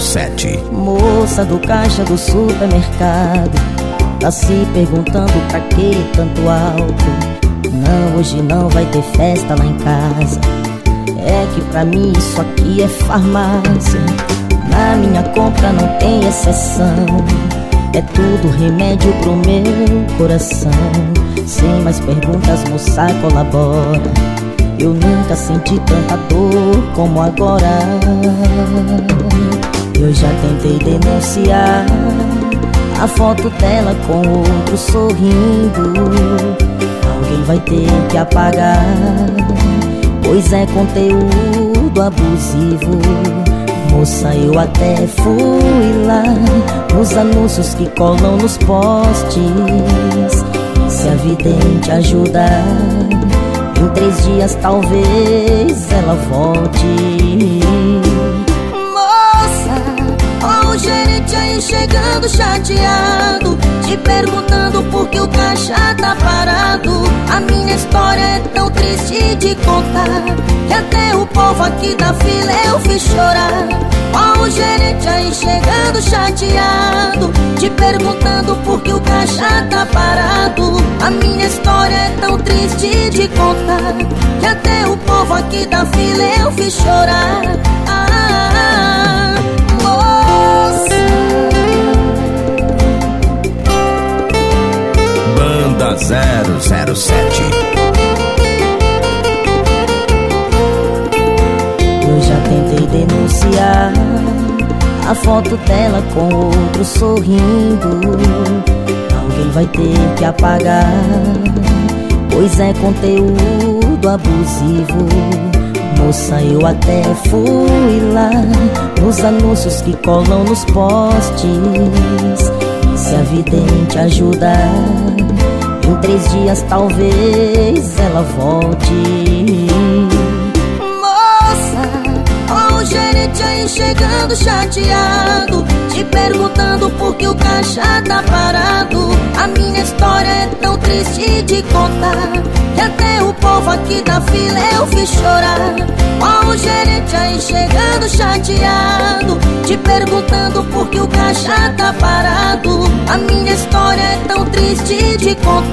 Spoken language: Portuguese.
0007 Moça do caixa do supermercado Tá se perguntando pra que tanto álcool Não, hoje não vai ter festa lá em casa. É que pra mim isso aqui é farmácia. Na minha compra não tem exceção. É tudo remédio pro meu coração. Sem mais perguntas, moça, colabora. Eu nunca senti tanta dor como agora Eu já tentei denunciar A foto dela com outro sorrindo. Alguém vai ter que apagar Pois é conteúdo abusivo. Moça, eu até fui lá Nos anúncios que colam nos postes. Se a vidente ajudar em três dias talvez ela volte o gerente aí chegando chateado Te perguntando por que o caixa tá parado. A minha história é tão triste de contar Que até o povo aqui da fila eu fiz chorar. Ó o gerente aí chegando chateado Te perguntando por que o caixa tá parado. A minha história é tão triste de contar Que até o povo aqui da fila eu fiz chorar 007 Eu já tentei denunciar A foto dela com outro sorrindo. Alguém vai ter que apagar Pois é conteúdo abusivo. Moça, eu até fui lá Nos anúncios que colam nos postes. E se a vidente ajudar Em três dias talvez ela volte. Moça, o gerente aí chegando chateado Te perguntando por que o caixa tá parado. A minha história é tão triste de contar Que até o povo aqui da fila eu fiz chorar. Ó o gerente aí chegando chateado Te perguntando por que o caixa tá parado. A minha história é tão triste de contar